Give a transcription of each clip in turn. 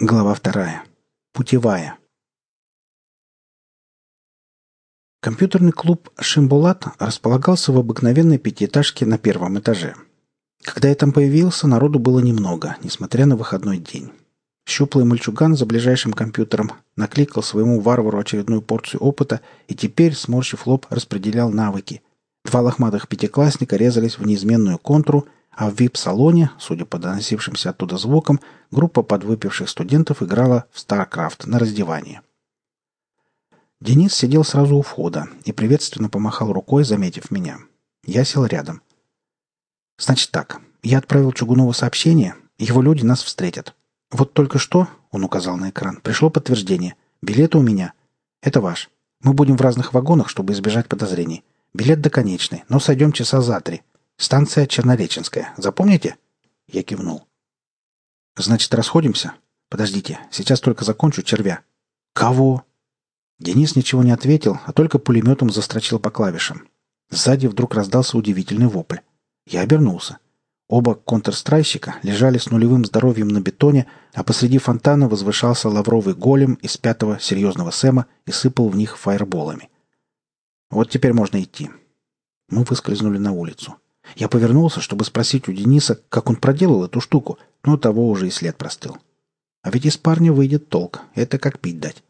Глава вторая. Путевая. Компьютерный клуб «Шимбулат» располагался в обыкновенной пятиэтажке на первом этаже. Когда я там появился, народу было немного, несмотря на выходной день. Щуплый мальчуган за ближайшим компьютером накликал своему варвару очередную порцию опыта и теперь, сморщив лоб, распределял навыки. Два лохматых пятиклассника резались в неизменную контру – а в вип-салоне, судя по доносившимся оттуда звукам, группа подвыпивших студентов играла в StarCraft на раздевании. Денис сидел сразу у входа и приветственно помахал рукой, заметив меня. Я сел рядом. «Значит так, я отправил Чугунову сообщение, его люди нас встретят. Вот только что, — он указал на экран, — пришло подтверждение. Билеты у меня. Это ваш. Мы будем в разных вагонах, чтобы избежать подозрений. Билет доконечный, но сойдем часа за три. Станция Чернореченская. Запомните?» Я кивнул. «Значит, расходимся? Подождите, сейчас только закончу червя». «Кого?» Денис ничего не ответил, а только пулеметом застрочил по клавишам. Сзади вдруг раздался удивительный вопль. Я обернулся. Оба контрстрайщика лежали с нулевым здоровьем на бетоне, а посреди фонтана возвышался лавровый голем из пятого серьезного Сэма и сыпал в них фаерболами. Вот теперь можно идти. Мы выскользнули на улицу. Я повернулся, чтобы спросить у Дениса, как он проделал эту штуку, но того уже и след простыл. А ведь из парня выйдет толк. Это как пить дать.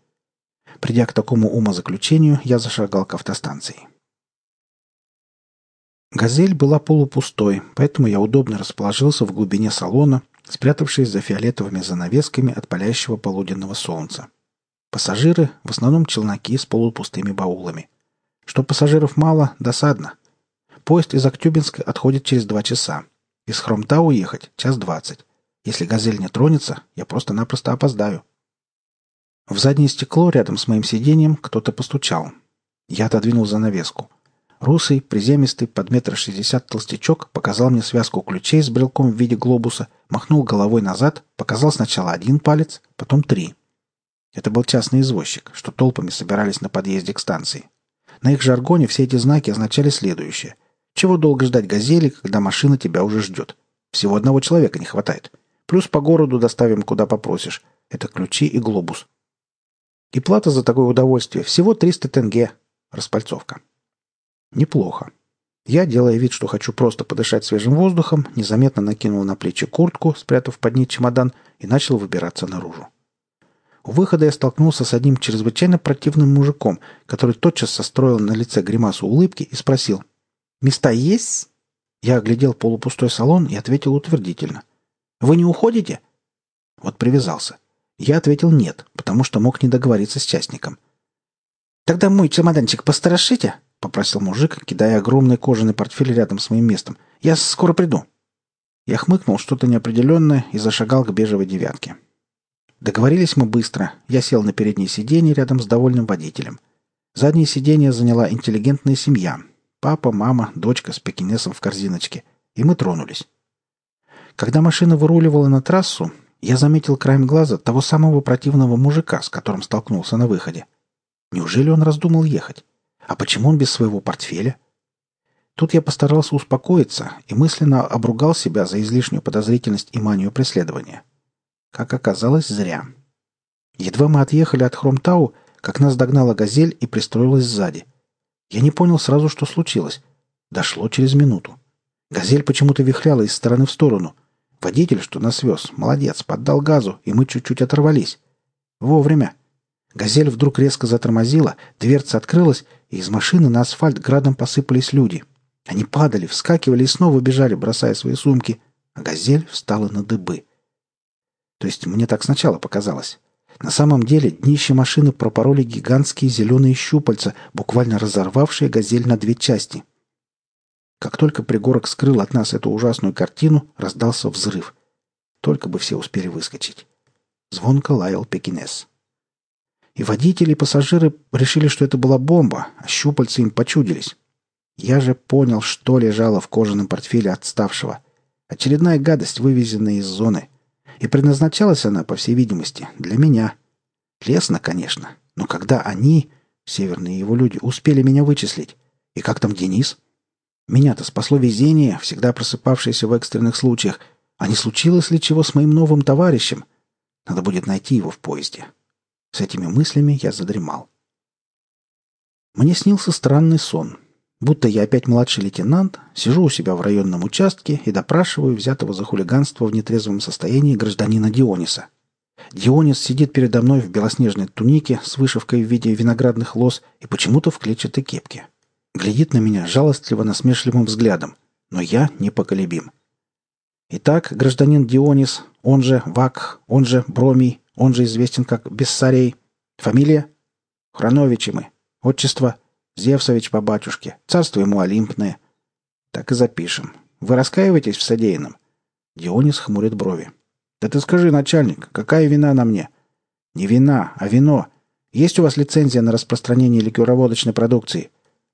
Придя к такому умозаключению, я зашагал к автостанции. «Газель» была полупустой, поэтому я удобно расположился в глубине салона, спрятавшись за фиолетовыми занавесками от палящего полуденного солнца. Пассажиры — в основном челноки с полупустыми баулами. Что пассажиров мало — досадно. Поезд из Актюбинска отходит через два часа. Из Хромтау ехать — час двадцать. Если «Газель» не тронется, я просто-напросто опоздаю. В заднее стекло рядом с моим сиденьем кто-то постучал. Я отодвинул занавеску. Русый, приземистый, под метр шестьдесят толстячок показал мне связку ключей с брелком в виде глобуса, махнул головой назад, показал сначала один палец, потом три. Это был частный извозчик, что толпами собирались на подъезде к станции. На их жаргоне все эти знаки означали следующее — чего долго ждать газели, когда машина тебя уже ждет? Всего одного человека не хватает. Плюс по городу доставим, куда попросишь. Это ключи и глобус. И плата за такое удовольствие всего 300 тенге. Распальцовка. Неплохо. Я, делая вид, что хочу просто подышать свежим воздухом, незаметно накинул на плечи куртку, спрятав под ней чемодан, и начал выбираться наружу. У выхода я столкнулся с одним чрезвычайно противным мужиком, который тотчас состроил на лице гримасу улыбки и спросил — Места есть?» Я оглядел полупустой салон и ответил утвердительно. «Вы не уходите?» Вот привязался. Я ответил «нет», потому что мог не договориться с частником. «Тогда мой чемоданчик посторожите», — попросил мужик, кидая огромный кожаный портфель рядом с моим местом. «Я скоро приду». Я хмыкнул что-то неопределенное и зашагал к бежевой девятке. Договорились мы быстро. Я сел на переднее сиденье рядом с довольным водителем. Заднее сиденье заняла интеллигентная семья, Папа, мама, дочка с пекинесом в корзиночке. И мы тронулись. Когда машина выруливала на трассу, я заметил краем глаза того самого противного мужика, с которым столкнулся на выходе. Неужели он раздумал ехать? А почему он без своего портфеля? Тут я постарался успокоиться и мысленно обругал себя за излишнюю подозрительность и манию преследования. Как оказалось, зря. Едва мы отъехали от Хромтау, как нас догнала газель и пристроилась сзади — я не понял сразу, что случилось. Дошло через минуту. «Газель» почему-то вихляла из стороны в сторону. Водитель, что нас вез, молодец, поддал газу, и мы чуть-чуть оторвались. Вовремя. «Газель» вдруг резко затормозила, дверца открылась, и из машины на асфальт градом посыпались люди. Они падали, вскакивали и снова бежали, бросая свои сумки, а «Газель» встала на дыбы. То есть мне так сначала показалось. На самом деле днище машины пропороли гигантские зеленые щупальца, буквально разорвавшие газель на две части. Как только пригорок скрыл от нас эту ужасную картину, раздался взрыв. Только бы все успели выскочить. Звонко лаял пекинес. И водители, и пассажиры решили, что это была бомба, а щупальца им почудились. Я же понял, что лежало в кожаном портфеле отставшего. Очередная гадость, вывезенная из зоны — и предназначалась она, по всей видимости, для меня. Лесно, конечно, но когда они, северные его люди, успели меня вычислить? И как там Денис? Меня-то спасло везение, всегда просыпавшееся в экстренных случаях. А не случилось ли чего с моим новым товарищем? Надо будет найти его в поезде. С этими мыслями я задремал. Мне снился странный сон. Будто я опять младший лейтенант, сижу у себя в районном участке и допрашиваю взятого за хулиганство в нетрезвом состоянии гражданина Диониса. Дионис сидит передо мной в белоснежной тунике с вышивкой в виде виноградных лоз и почему-то в клетчатой кепке. Глядит на меня жалостливо насмешливым взглядом, но я непоколебим. Итак, гражданин Дионис, он же Вак, он же Бромий, он же известен как Бессарей. Фамилия? Храновичи мы. Отчество? Зевсович по батюшке. Царство ему олимпное. Так и запишем. Вы раскаиваетесь в содеянном? Дионис хмурит брови. Да ты скажи, начальник, какая вина на мне? Не вина, а вино. Есть у вас лицензия на распространение ликероводочной продукции?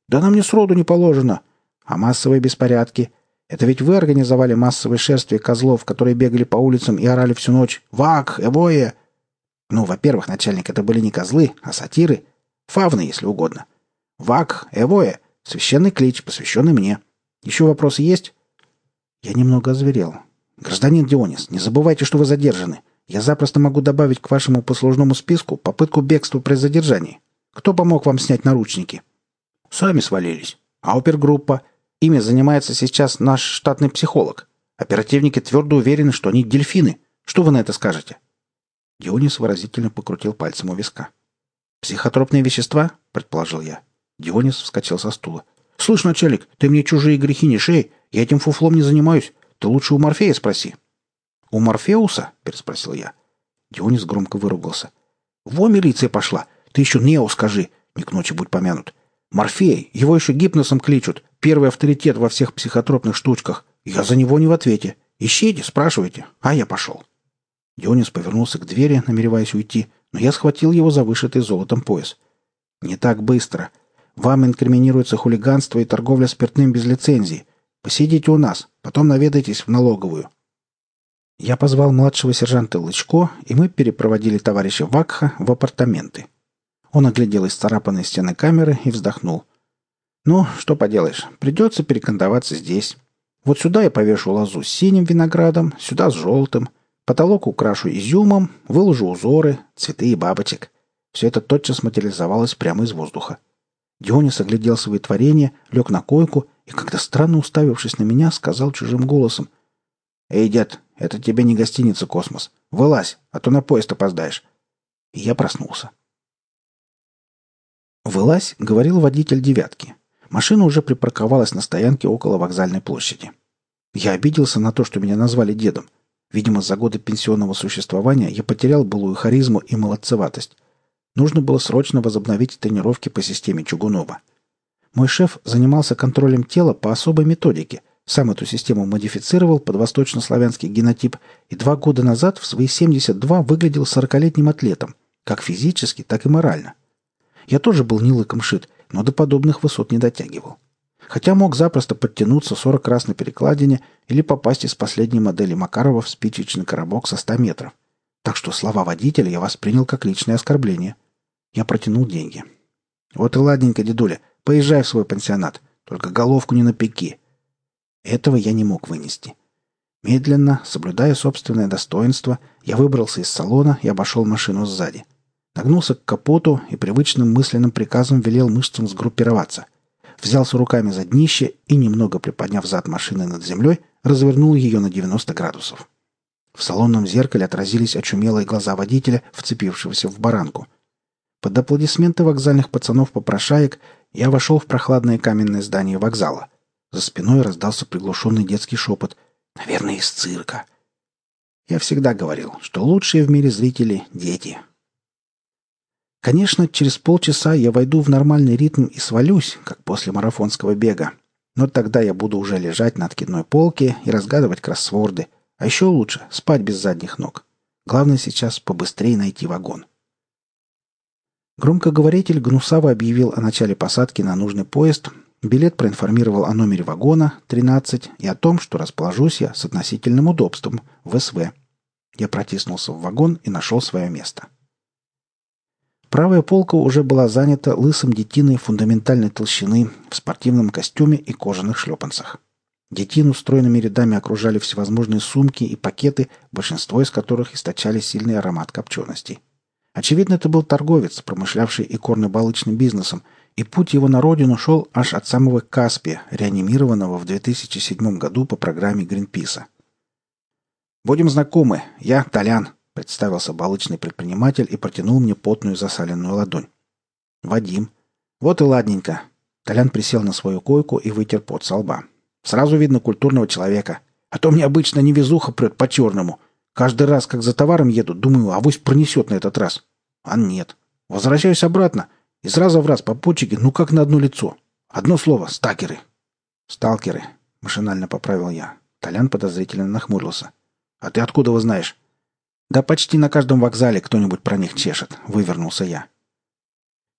Да нам мне сроду не положено. А массовые беспорядки – это ведь вы организовали массовое шествие козлов, которые бегали по улицам и орали всю ночь «Вак! Эвое!» Ну, во-первых, начальник, это были не козлы, а сатиры. Фавны, если угодно. «Вак! Эвое!» — священный клич, посвященный мне. Еще вопросы есть? Я немного озверел. «Гражданин Дионис, не забывайте, что вы задержаны. Я запросто могу добавить к вашему послужному списку попытку бегства при задержании. Кто помог вам снять наручники?» «Сами свалились. А опергруппа?» Ими занимается сейчас наш штатный психолог. Оперативники твердо уверены, что они дельфины. Что вы на это скажете?» Дионис выразительно покрутил пальцем у виска. «Психотропные вещества?» — предположил я. Дионис вскочил со стула. «Слышь, начальник, ты мне чужие грехи не шей. Я этим фуфлом не занимаюсь. Ты лучше у Морфея спроси». «У Морфеуса?» — переспросил я. Дионис громко выругался. «Во милиция пошла! Ты еще Нео скажи! Не к ночи будь помянут! Морфей! Его еще гипносом кличут! Первый авторитет во всех психотропных штучках. Я за него не в ответе. Ищите, спрашивайте. А я пошел. Дионис повернулся к двери, намереваясь уйти, но я схватил его за вышитый золотом пояс. «Не так быстро. Вам инкриминируется хулиганство и торговля спиртным без лицензии. Посидите у нас, потом наведайтесь в налоговую». Я позвал младшего сержанта Лычко, и мы перепроводили товарища Вакха в апартаменты. Он оглядел исцарапанные стены камеры и вздохнул. Ну, что поделаешь, придется перекантоваться здесь. Вот сюда я повешу лозу с синим виноградом, сюда с желтым. Потолок украшу изюмом, выложу узоры, цветы и бабочек. Все это тотчас материализовалось прямо из воздуха. Дионис оглядел свои творения, лег на койку и, как-то странно уставившись на меня, сказал чужим голосом. «Эй, дед, это тебе не гостиница «Космос». Вылазь, а то на поезд опоздаешь». И я проснулся. «Вылазь», — говорил водитель «девятки». Машина уже припарковалась на стоянке около вокзальной площади. Я обиделся на то, что меня назвали дедом. Видимо, за годы пенсионного существования я потерял былую харизму и молодцеватость. Нужно было срочно возобновить тренировки по системе Чугунова. Мой шеф занимался контролем тела по особой методике. Сам эту систему модифицировал под восточнославянский генотип и два года назад в свои 72 выглядел 40-летним атлетом, как физически, так и морально. Я тоже был не лыком но до подобных высот не дотягивал. Хотя мог запросто подтянуться 40 раз на перекладине или попасть из последней модели Макарова в спичечный коробок со 100 метров. Так что слова водителя я воспринял как личное оскорбление. Я протянул деньги. «Вот и ладненько, дедуля, поезжай в свой пансионат, только головку не напеки». Этого я не мог вынести. Медленно, соблюдая собственное достоинство, я выбрался из салона и обошел машину сзади. Нагнулся к капоту и привычным мысленным приказом велел мышцам сгруппироваться. Взялся руками за днище и, немного приподняв зад машины над землей, развернул ее на 90 градусов. В салонном зеркале отразились очумелые глаза водителя, вцепившегося в баранку. Под аплодисменты вокзальных пацанов-попрошаек я вошел в прохладное каменное здание вокзала. За спиной раздался приглушенный детский шепот. «Наверное, из цирка». Я всегда говорил, что лучшие в мире зрители — дети. Конечно, через полчаса я войду в нормальный ритм и свалюсь, как после марафонского бега. Но тогда я буду уже лежать на откидной полке и разгадывать кроссворды. А еще лучше — спать без задних ног. Главное сейчас побыстрее найти вагон. Громкоговоритель гнусаво объявил о начале посадки на нужный поезд, билет проинформировал о номере вагона 13 и о том, что расположусь я с относительным удобством в СВ. Я протиснулся в вагон и нашел свое место. Правая полка уже была занята лысым детиной фундаментальной толщины в спортивном костюме и кожаных шлепанцах. Детину стройными рядами окружали всевозможные сумки и пакеты, большинство из которых источали сильный аромат копченостей. Очевидно, это был торговец, промышлявший икорно-балычным бизнесом, и путь его на родину шел аж от самого Каспия, реанимированного в 2007 году по программе Гринписа. «Будем знакомы. Я Толян», — представился балычный предприниматель и протянул мне потную засаленную ладонь. «Вадим. Вот и ладненько». Толян присел на свою койку и вытер пот со лба. «Сразу видно культурного человека. А то мне обычно невезуха прет по-черному. Каждый раз, как за товаром еду, думаю, авось пронесет на этот раз. А нет. Возвращаюсь обратно. И сразу в раз по почеке, ну как на одно лицо. Одно слово — стакеры. «Сталкеры», — машинально поправил я. Толян подозрительно нахмурился. «А ты откуда его знаешь?» «Да почти на каждом вокзале кто-нибудь про них чешет», — вывернулся я.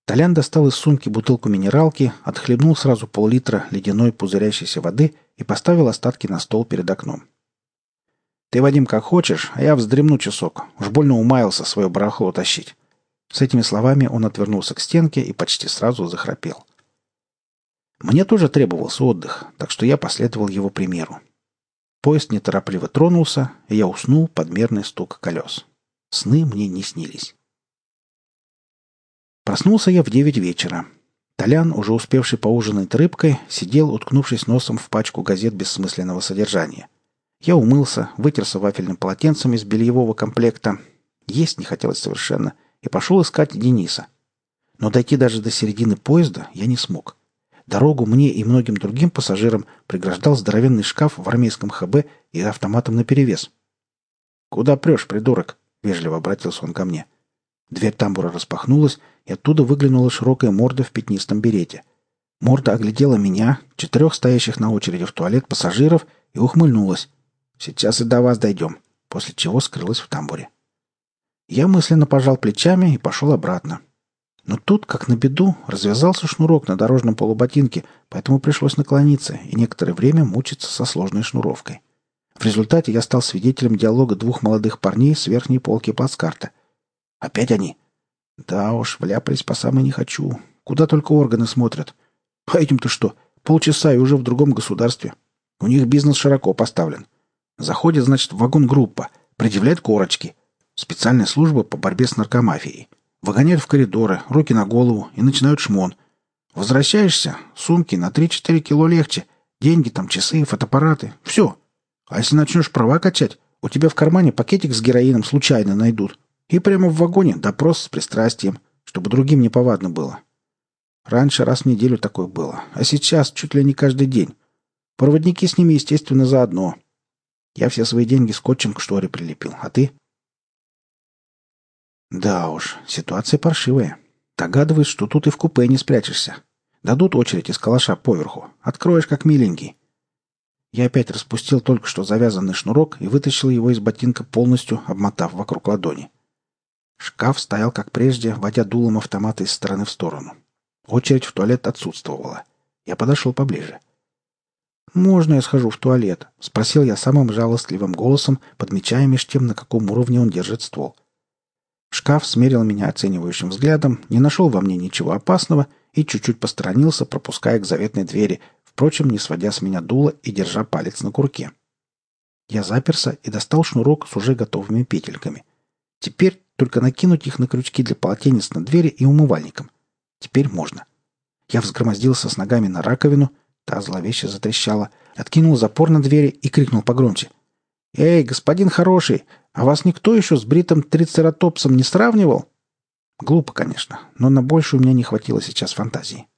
Толян достал из сумки бутылку минералки, отхлебнул сразу пол-литра ледяной пузырящейся воды и поставил остатки на стол перед окном. Ты, Вадим, как хочешь, а я вздремну часок. Уж больно умаялся свое барахло тащить». С этими словами он отвернулся к стенке и почти сразу захрапел. Мне тоже требовался отдых, так что я последовал его примеру. Поезд неторопливо тронулся, и я уснул под мерный стук колес. Сны мне не снились. Проснулся я в девять вечера. Толян, уже успевший поужинать рыбкой, сидел, уткнувшись носом в пачку газет бессмысленного содержания. Я умылся, вытерся вафельным полотенцем из бельевого комплекта. Есть не хотелось совершенно. И пошел искать Дениса. Но дойти даже до середины поезда я не смог. Дорогу мне и многим другим пассажирам преграждал здоровенный шкаф в армейском ХБ и автоматом наперевес. «Куда прешь, придурок?» — вежливо обратился он ко мне. Дверь тамбура распахнулась, и оттуда выглянула широкая морда в пятнистом берете. Морда оглядела меня, четырех стоящих на очереди в туалет пассажиров, и ухмыльнулась. Сейчас и до вас дойдем», после чего скрылась в тамбуре. Я мысленно пожал плечами и пошел обратно. Но тут, как на беду, развязался шнурок на дорожном полуботинке, поэтому пришлось наклониться и некоторое время мучиться со сложной шнуровкой. В результате я стал свидетелем диалога двух молодых парней с верхней полки плацкарта. Опять они? Да уж, вляпались по самой не хочу. Куда только органы смотрят. А этим-то что? Полчаса и уже в другом государстве. У них бизнес широко поставлен. Заходит, значит, в вагон группа, предъявляет корочки. Специальная служба по борьбе с наркомафией. Выгоняют в коридоры, руки на голову и начинают шмон. Возвращаешься, сумки на 3-4 кило легче. Деньги там, часы, фотоаппараты. Все. А если начнешь права качать, у тебя в кармане пакетик с героином случайно найдут. И прямо в вагоне допрос с пристрастием, чтобы другим не повадно было. Раньше раз в неделю такое было, а сейчас чуть ли не каждый день. Проводники с ними, естественно, заодно. Я все свои деньги скотчем к шторе прилепил. А ты? Да уж, ситуация паршивая. Догадываюсь, что тут и в купе не спрячешься. Дадут очередь из калаша поверху. Откроешь, как миленький. Я опять распустил только что завязанный шнурок и вытащил его из ботинка полностью, обмотав вокруг ладони. Шкаф стоял, как прежде, водя дулом автомата из стороны в сторону. Очередь в туалет отсутствовала. Я подошел поближе. «Можно я схожу в туалет?» — спросил я самым жалостливым голосом, подмечая меж тем, на каком уровне он держит ствол. Шкаф смерил меня оценивающим взглядом, не нашел во мне ничего опасного и чуть-чуть посторонился, пропуская к заветной двери, впрочем, не сводя с меня дуло и держа палец на курке. Я заперся и достал шнурок с уже готовыми петельками. Теперь только накинуть их на крючки для полотенец на двери и умывальником. Теперь можно. Я взгромоздился с ногами на раковину — Та зловеще затрещала, откинул запор на двери и крикнул погромче. «Эй, господин хороший, а вас никто еще с бритым трицератопсом не сравнивал?» Глупо, конечно, но на больше у меня не хватило сейчас фантазии.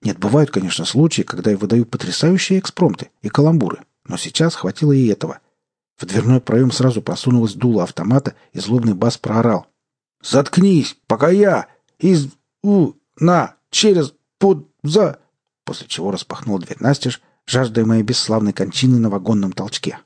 Нет, бывают, конечно, случаи, когда я выдаю потрясающие экспромты и каламбуры, но сейчас хватило и этого. В дверной проем сразу просунулась дуло автомата, и злобный бас проорал. «Заткнись, пока я! Из... у... на... через... под... за...» после чего распахнул дверь настежь, жаждая моей бесславной кончины на вагонном толчке.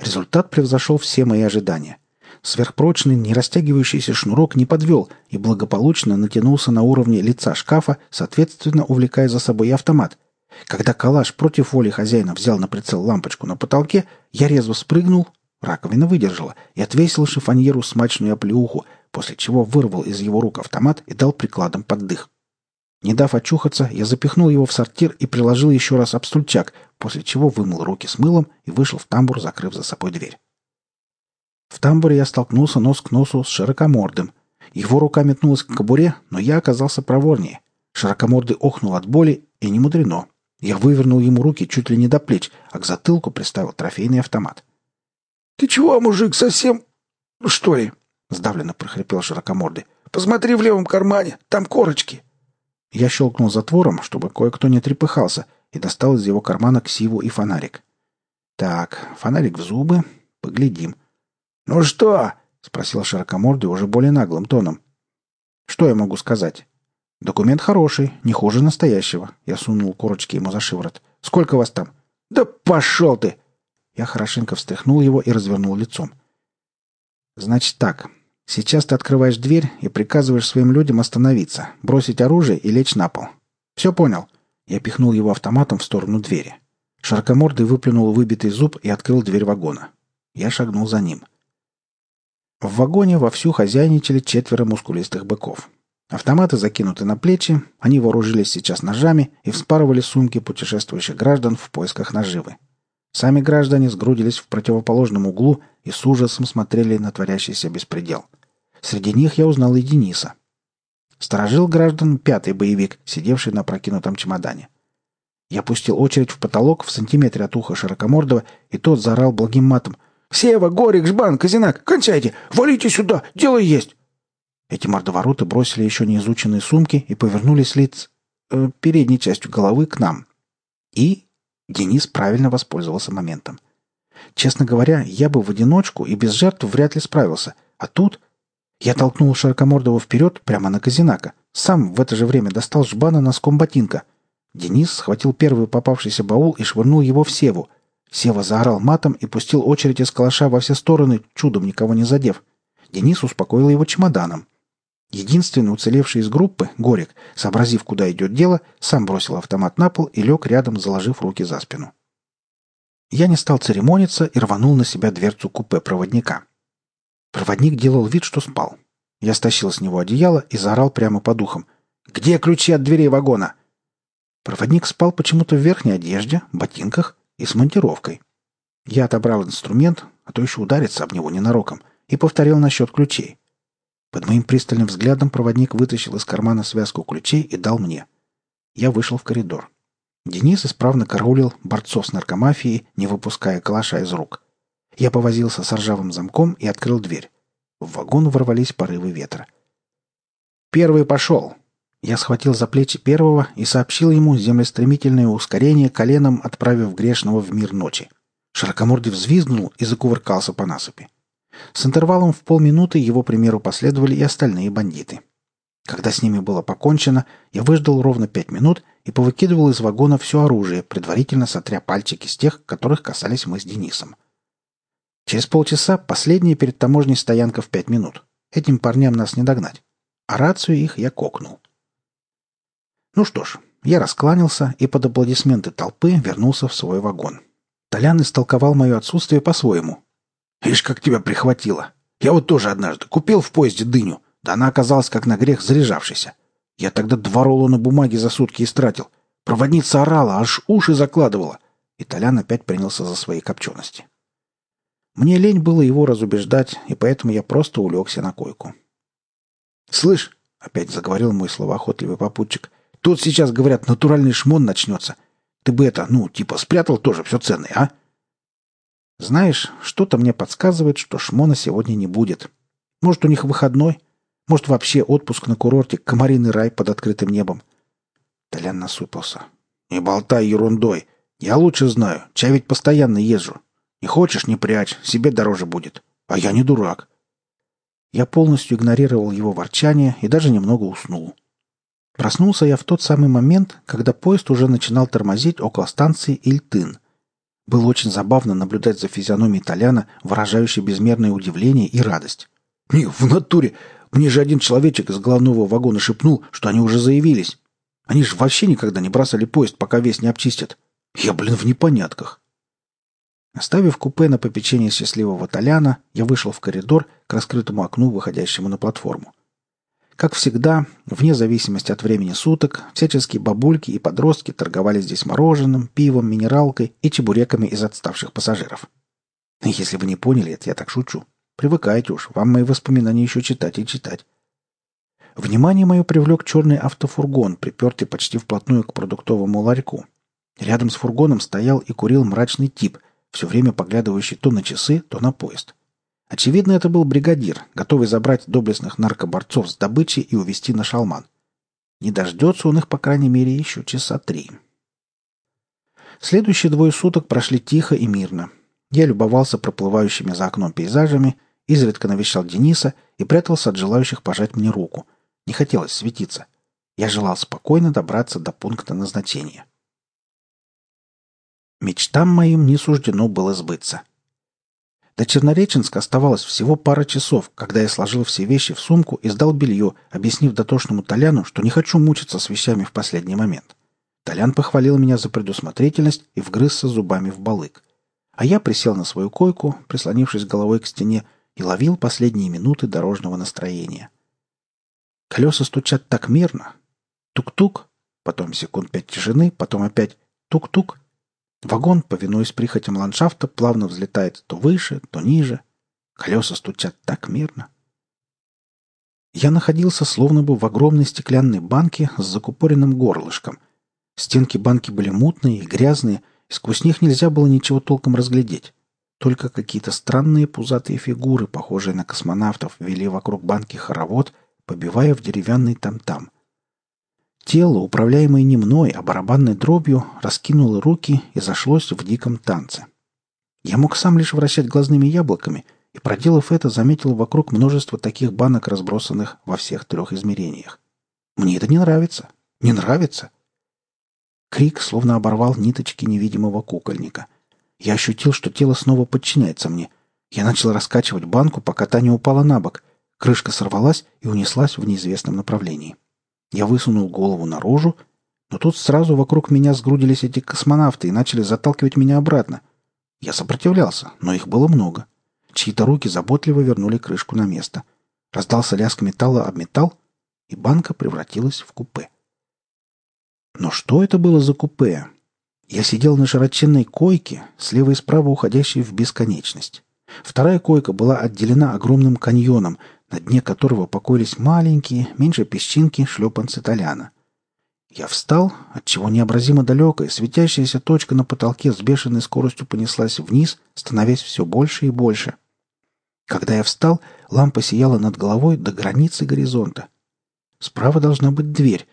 Результат превзошел все мои ожидания. Сверхпрочный, не растягивающийся шнурок не подвел и благополучно натянулся на уровне лица шкафа, соответственно увлекая за собой автомат. Когда калаш против воли хозяина взял на прицел лампочку на потолке, я резво спрыгнул, раковина выдержала, и отвесил шифоньеру смачную оплеуху, после чего вырвал из его рук автомат и дал прикладом под дых. Не дав очухаться, я запихнул его в сортир и приложил еще раз об стульчак, после чего вымыл руки с мылом и вышел в тамбур, закрыв за собой дверь. В тамбуре я столкнулся нос к носу с широкомордым. Его рука метнулась к кобуре, но я оказался проворнее. Широкомордый охнул от боли, и не мудрено. Я вывернул ему руки чуть ли не до плеч, а к затылку приставил трофейный автомат. «Ты чего, мужик, совсем... что ли?» — сдавленно прохрипел широкомордый. «Посмотри в левом кармане, там корочки». Я щелкнул затвором, чтобы кое-кто не трепыхался, и достал из его кармана ксиву и фонарик. Так, фонарик в зубы, поглядим. «Ну что?» — спросил широкомордый уже более наглым тоном. «Что я могу сказать?» «Документ хороший, не хуже настоящего». Я сунул корочки ему за шиворот. «Сколько вас там?» «Да пошел ты!» Я хорошенько встряхнул его и развернул лицом. «Значит так. Сейчас ты открываешь дверь и приказываешь своим людям остановиться, бросить оружие и лечь на пол. Все понял?» Я пихнул его автоматом в сторону двери. Широкомордый выплюнул выбитый зуб и открыл дверь вагона. Я шагнул за ним. В вагоне вовсю хозяйничали четверо мускулистых быков. Автоматы закинуты на плечи, они вооружились сейчас ножами и вспарывали сумки путешествующих граждан в поисках наживы. Сами граждане сгрудились в противоположном углу и с ужасом смотрели на творящийся беспредел – Среди них я узнал и Дениса. Сторожил граждан пятый боевик, сидевший на прокинутом чемодане. Я пустил очередь в потолок в сантиметре от уха Широкомордова, и тот заорал благим матом. «Сева, Горик, Жбан, Казинак, кончайте! Валите сюда! Дело есть!» Эти мордовороты бросили еще неизученные сумки и повернулись лиц... Э, передней частью головы к нам. И Денис правильно воспользовался моментом. Честно говоря, я бы в одиночку и без жертв вряд ли справился. А тут я толкнул Широкомордого вперед, прямо на Казинака. Сам в это же время достал жбана носком ботинка. Денис схватил первый попавшийся баул и швырнул его в Севу. Сева заорал матом и пустил очередь из калаша во все стороны, чудом никого не задев. Денис успокоил его чемоданом. Единственный уцелевший из группы, Горик, сообразив, куда идет дело, сам бросил автомат на пол и лег рядом, заложив руки за спину. Я не стал церемониться и рванул на себя дверцу купе проводника. Проводник делал вид, что спал. Я стащил с него одеяло и заорал прямо по духам. «Где ключи от дверей вагона?» Проводник спал почему-то в верхней одежде, ботинках и с монтировкой. Я отобрал инструмент, а то еще ударится об него ненароком, и повторил насчет ключей. Под моим пристальным взглядом проводник вытащил из кармана связку ключей и дал мне. Я вышел в коридор. Денис исправно караулил борцов с наркомафией, не выпуская калаша из рук. Я повозился с ржавым замком и открыл дверь. В вагон ворвались порывы ветра. «Первый пошел!» Я схватил за плечи первого и сообщил ему землестремительное ускорение коленом, отправив грешного в мир ночи. Широкомордый взвизгнул и закувыркался по насыпи. С интервалом в полминуты его примеру последовали и остальные бандиты. Когда с ними было покончено, я выждал ровно пять минут и повыкидывал из вагона все оружие, предварительно сотря пальчики с тех, которых касались мы с Денисом. — Через полчаса последняя перед таможней стоянка в пять минут. Этим парням нас не догнать. А рацию их я кокнул. Ну что ж, я раскланялся и под аплодисменты толпы вернулся в свой вагон. Толян истолковал мое отсутствие по-своему. «Ишь, как тебя прихватило! Я вот тоже однажды купил в поезде дыню, да она оказалась как на грех заряжавшейся. Я тогда два рулона бумаги за сутки истратил. Проводница орала, аж уши закладывала. И Толян опять принялся за свои копчености. Мне лень было его разубеждать, и поэтому я просто улегся на койку. «Слышь», — опять заговорил мой словоохотливый попутчик, — «тут сейчас, говорят, натуральный шмон начнется. Ты бы это, ну, типа, спрятал тоже все ценное, а?» «Знаешь, что-то мне подсказывает, что шмона сегодня не будет. Может, у них выходной? Может, вообще отпуск на курорте, комариный рай под открытым небом?» Толян насупился. «Не болтай ерундой. Я лучше знаю. Чай ведь постоянно езжу. Не хочешь — не прячь, себе дороже будет. А я не дурак. Я полностью игнорировал его ворчание и даже немного уснул. Проснулся я в тот самый момент, когда поезд уже начинал тормозить около станции Ильтын. Было очень забавно наблюдать за физиономией Толяна, выражающей безмерное удивление и радость. «Не, в натуре! Мне же один человечек из головного вагона шепнул, что они уже заявились. Они же вообще никогда не бросали поезд, пока весь не обчистят. Я, блин, в непонятках». Оставив купе на попечение счастливого Толяна, я вышел в коридор к раскрытому окну, выходящему на платформу. Как всегда, вне зависимости от времени суток, всяческие бабульки и подростки торговали здесь мороженым, пивом, минералкой и чебуреками из отставших пассажиров. Если вы не поняли это, я так шучу. Привыкайте уж, вам мои воспоминания еще читать и читать. Внимание мое привлек черный автофургон, припертый почти вплотную к продуктовому ларьку. Рядом с фургоном стоял и курил мрачный тип, все время поглядывающий то на часы, то на поезд. Очевидно, это был бригадир, готовый забрать доблестных наркоборцов с добычи и увезти на шалман. Не дождется он их, по крайней мере, еще часа три. Следующие двое суток прошли тихо и мирно. Я любовался проплывающими за окном пейзажами, изредка навещал Дениса и прятался от желающих пожать мне руку. Не хотелось светиться. Я желал спокойно добраться до пункта назначения. Мечтам моим не суждено было сбыться. До Чернореченска оставалось всего пара часов, когда я сложил все вещи в сумку и сдал белье, объяснив дотошному Толяну, что не хочу мучиться с вещами в последний момент. Толян похвалил меня за предусмотрительность и вгрызся зубами в балык. А я присел на свою койку, прислонившись головой к стене, и ловил последние минуты дорожного настроения. Колеса стучат так мерно. Тук-тук, потом секунд пять тишины, потом опять тук-тук — Вагон, повинуясь прихотям ландшафта, плавно взлетает то выше, то ниже. Колеса стучат так мирно. Я находился словно бы в огромной стеклянной банке с закупоренным горлышком. Стенки банки были мутные и грязные, и сквозь них нельзя было ничего толком разглядеть. Только какие-то странные пузатые фигуры, похожие на космонавтов, вели вокруг банки хоровод, побивая в деревянный там-там. Тело, управляемое не мной, а барабанной дробью, раскинуло руки и зашлось в диком танце. Я мог сам лишь вращать глазными яблоками, и, проделав это, заметил вокруг множество таких банок, разбросанных во всех трех измерениях. Мне это не нравится. Не нравится. Крик словно оборвал ниточки невидимого кукольника. Я ощутил, что тело снова подчиняется мне. Я начал раскачивать банку, пока та не упала на бок. Крышка сорвалась и унеслась в неизвестном направлении. — я высунул голову наружу, но тут сразу вокруг меня сгрудились эти космонавты и начали заталкивать меня обратно. Я сопротивлялся, но их было много. Чьи-то руки заботливо вернули крышку на место. Раздался лязг металла об металл, и банка превратилась в купе. Но что это было за купе? Я сидел на широченной койке, слева и справа уходящей в бесконечность. Вторая койка была отделена огромным каньоном, на дне которого покоились маленькие, меньше песчинки, шлепанцы Толяна. Я встал, отчего необразимо далекая, светящаяся точка на потолке с бешеной скоростью понеслась вниз, становясь все больше и больше. Когда я встал, лампа сияла над головой до границы горизонта. Справа должна быть дверь.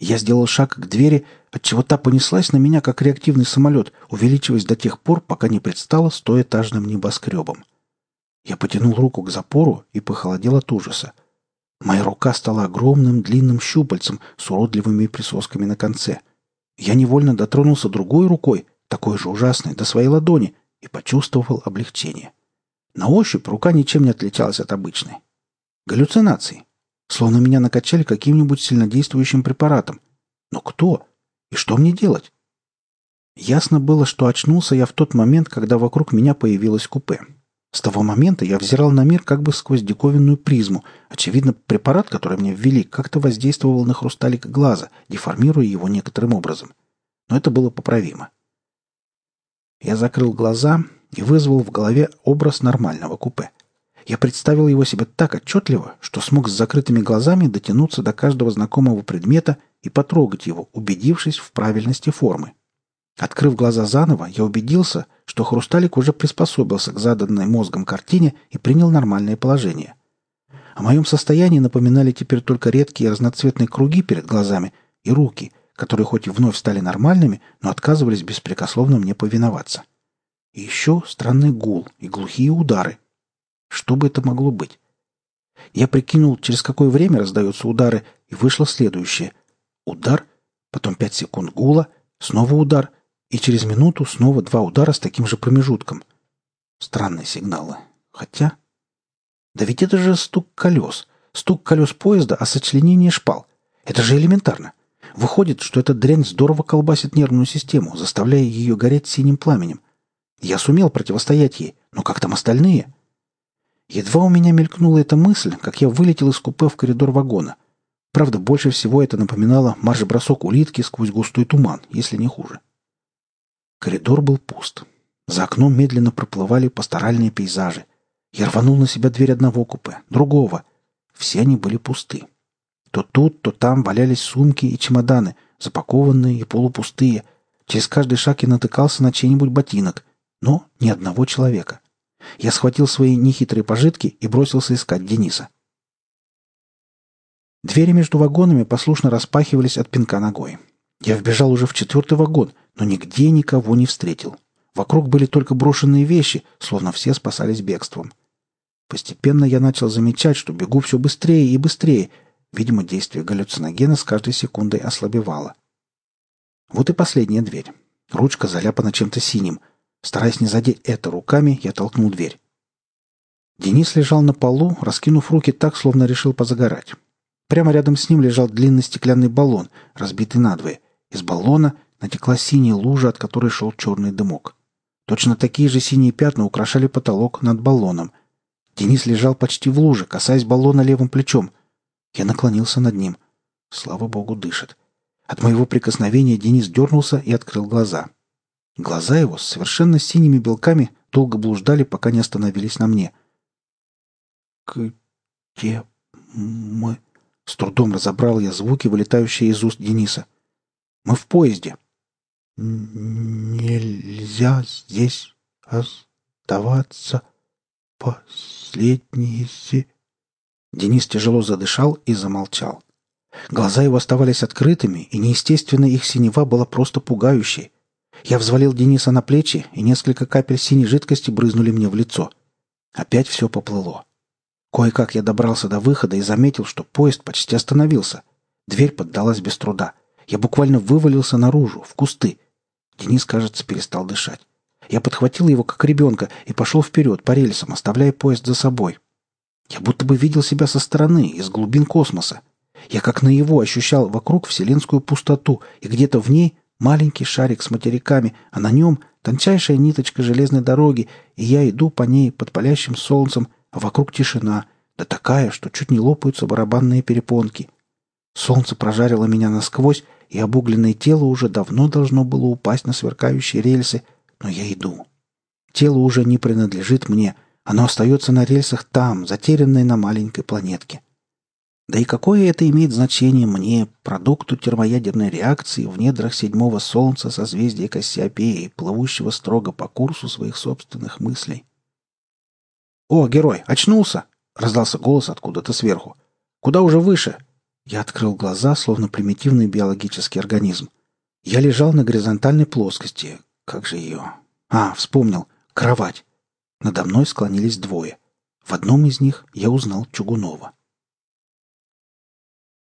Я сделал шаг к двери, отчего та понеслась на меня, как реактивный самолет, увеличиваясь до тех пор, пока не предстала стоэтажным небоскребом. — я потянул руку к запору и похолодел от ужаса. Моя рука стала огромным длинным щупальцем с уродливыми присосками на конце. Я невольно дотронулся другой рукой, такой же ужасной, до своей ладони, и почувствовал облегчение. На ощупь рука ничем не отличалась от обычной. Галлюцинации. Словно меня накачали каким-нибудь сильнодействующим препаратом. Но кто? И что мне делать? Ясно было, что очнулся я в тот момент, когда вокруг меня появилось купе. С того момента я взирал на мир как бы сквозь диковинную призму. Очевидно, препарат, который мне ввели, как-то воздействовал на хрусталик глаза, деформируя его некоторым образом. Но это было поправимо. Я закрыл глаза и вызвал в голове образ нормального купе. Я представил его себе так отчетливо, что смог с закрытыми глазами дотянуться до каждого знакомого предмета и потрогать его, убедившись в правильности формы. Открыв глаза заново, я убедился, что хрусталик уже приспособился к заданной мозгом картине и принял нормальное положение. О моем состоянии напоминали теперь только редкие разноцветные круги перед глазами и руки, которые хоть и вновь стали нормальными, но отказывались беспрекословно мне повиноваться. И еще странный гул и глухие удары. Что бы это могло быть? Я прикинул, через какое время раздаются удары, и вышло следующее. Удар, потом пять секунд гула, снова удар, и через минуту снова два удара с таким же промежутком. Странные сигналы. Хотя... Да ведь это же стук колес. Стук колес поезда, а сочленение шпал. Это же элементарно. Выходит, что эта дрянь здорово колбасит нервную систему, заставляя ее гореть синим пламенем. Я сумел противостоять ей, но как там остальные? Едва у меня мелькнула эта мысль, как я вылетел из купе в коридор вагона. Правда, больше всего это напоминало марш-бросок улитки сквозь густой туман, если не хуже. Коридор был пуст. За окном медленно проплывали пасторальные пейзажи. Я рванул на себя дверь одного купе, другого. Все они были пусты. То тут, то там валялись сумки и чемоданы, запакованные и полупустые. Через каждый шаг я натыкался на чей-нибудь ботинок, но ни одного человека. Я схватил свои нехитрые пожитки и бросился искать Дениса. Двери между вагонами послушно распахивались от пинка ногой. Я вбежал уже в четвертый вагон, но нигде никого не встретил. Вокруг были только брошенные вещи, словно все спасались бегством. Постепенно я начал замечать, что бегу все быстрее и быстрее. Видимо, действие галлюциногена с каждой секундой ослабевало. Вот и последняя дверь. Ручка заляпана чем-то синим. Стараясь не задеть это руками, я толкнул дверь. Денис лежал на полу, раскинув руки так, словно решил позагорать. Прямо рядом с ним лежал длинный стеклянный баллон, разбитый надвое. Из баллона натекла синяя лужа, от которой шел черный дымок. Точно такие же синие пятна украшали потолок над баллоном. Денис лежал почти в луже, касаясь баллона левым плечом. Я наклонился над ним. Слава богу, дышит. От моего прикосновения Денис дернулся и открыл глаза. Глаза его с совершенно синими белками долго блуждали, пока не остановились на мне. «Где мы?» С трудом разобрал я звуки, вылетающие из уст Дениса. «Мы в поезде». «Нельзя здесь оставаться последние се...» Денис тяжело задышал и замолчал. Глаза его оставались открытыми, и неестественно их синева была просто пугающей. Я взвалил Дениса на плечи, и несколько капель синей жидкости брызнули мне в лицо. Опять все поплыло. Кое-как я добрался до выхода и заметил, что поезд почти остановился. Дверь поддалась без труда. Я буквально вывалился наружу, в кусты. Денис, кажется, перестал дышать. Я подхватил его, как ребенка, и пошел вперед по рельсам, оставляя поезд за собой. Я будто бы видел себя со стороны, из глубин космоса. Я как наяву ощущал вокруг вселенскую пустоту, и где-то в ней маленький шарик с материками, а на нем тончайшая ниточка железной дороги, и я иду по ней под палящим солнцем, а вокруг тишина, да такая, что чуть не лопаются барабанные перепонки. Солнце прожарило меня насквозь, и обугленное тело уже давно должно было упасть на сверкающие рельсы, но я иду. Тело уже не принадлежит мне, оно остается на рельсах там, затерянное на маленькой планетке. Да и какое это имеет значение мне, продукту термоядерной реакции в недрах седьмого солнца созвездия Кассиопеи, плывущего строго по курсу своих собственных мыслей? «О, герой, очнулся!» — раздался голос откуда-то сверху. «Куда уже выше?» Я открыл глаза, словно примитивный биологический организм. Я лежал на горизонтальной плоскости. Как же ее? А, вспомнил. Кровать. Надо мной склонились двое. В одном из них я узнал Чугунова.